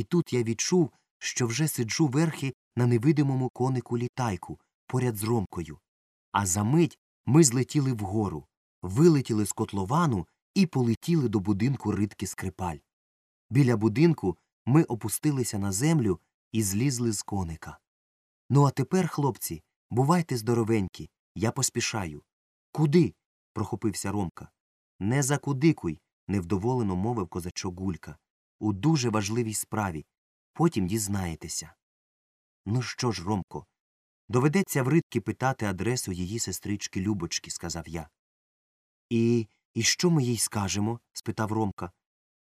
І тут я відчув, що вже сиджу верхи на невидимому конику літайку поряд з Ромкою. А за мить ми злетіли вгору, вилетіли з котловану і полетіли до будинку ритки скрипаль. Біля будинку ми опустилися на землю і злізли з коника. Ну, а тепер, хлопці, бувайте здоровенькі, я поспішаю. Куди? прохопився Ромка. Не закудикуй, невдоволено мовив козачок Гулька. У дуже важливій справі. Потім дізнаєтеся. Ну що ж, Ромко, доведеться в ритки питати адресу її сестрички Любочки, сказав я. І і що ми їй скажемо? спитав Ромка.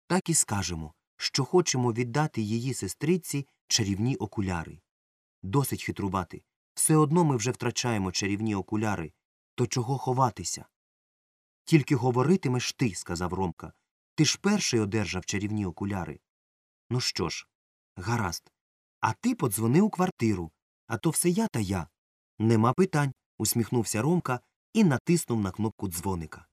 Так і скажемо, що хочемо віддати її сестриці чарівні окуляри. Досить хитрувати. Все одно ми вже втрачаємо чарівні окуляри. То чого ховатися? Тільки говоритимеш ти, сказав Ромка. Ти ж перший одержав чарівні окуляри. Ну що ж, гаразд. А ти подзвони у квартиру, а то все я та я. Нема питань, усміхнувся Ромка і натиснув на кнопку дзвоника.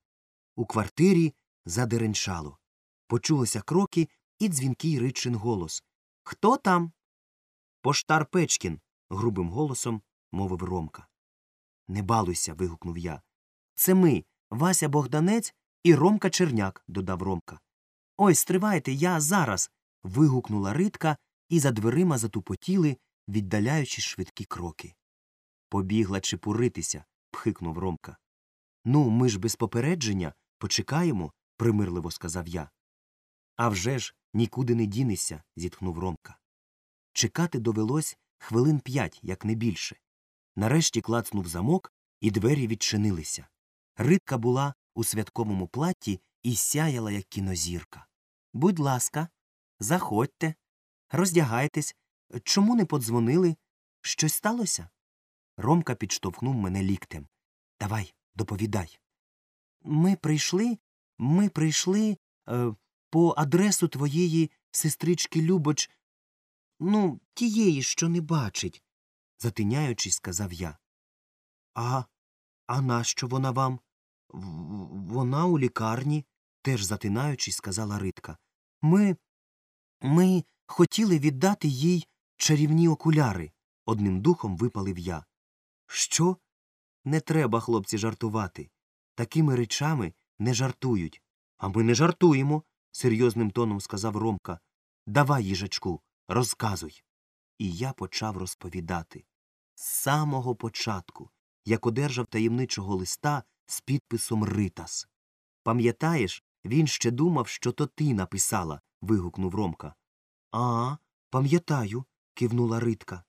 У квартирі задеренчало. Почулися кроки і дзвінкий ричин голос. Хто там? Поштар Печкін, грубим голосом мовив Ромка. Не балуйся. вигукнув я. Це ми, Вася Богданець і Ромка Черняк, додав Ромка. Ой, стривайте, я зараз. вигукнула Ритка, і за дверима затупотіли, віддаляючи швидкі кроки. Побігла чепуритися, пхикнув Ромка. Ну, ми ж без попередження почекаємо, примирливо сказав я. «А вже ж, нікуди не дінешся, зітхнув Ромка. Чекати довелось хвилин п'ять, як не більше. Нарешті клацнув замок, і двері відчинилися. Ритка була у святковому платті і сяяла, як кінозірка. Будь ласка, заходьте, роздягайтесь. Чому не подзвонили? Щось сталося? Ромка підштовхнув мене ліктем. Давай, доповідай. Ми прийшли, ми прийшли е, по адресу твоєї сестрички Любоч, ну, тієї, що не бачить, затиняючись, сказав я. А а нащо вона вам? Вона у лікарні, теж затинаючись, сказала Ритка. Ми. Ми хотіли віддати їй чарівні окуляри, одним духом випалив я. Що? Не треба, хлопці, жартувати. Такими речами не жартують. А ми не жартуємо, серйозним тоном сказав Ромка. Давай, їжачку, розказуй. І я почав розповідати. З самого початку, як одержав таємничого листа з підписом Ритас. Пам'ятаєш, він ще думав, що то ти написала. вигукнув Ромка. А, пам'ятаю, кивнула Ритка.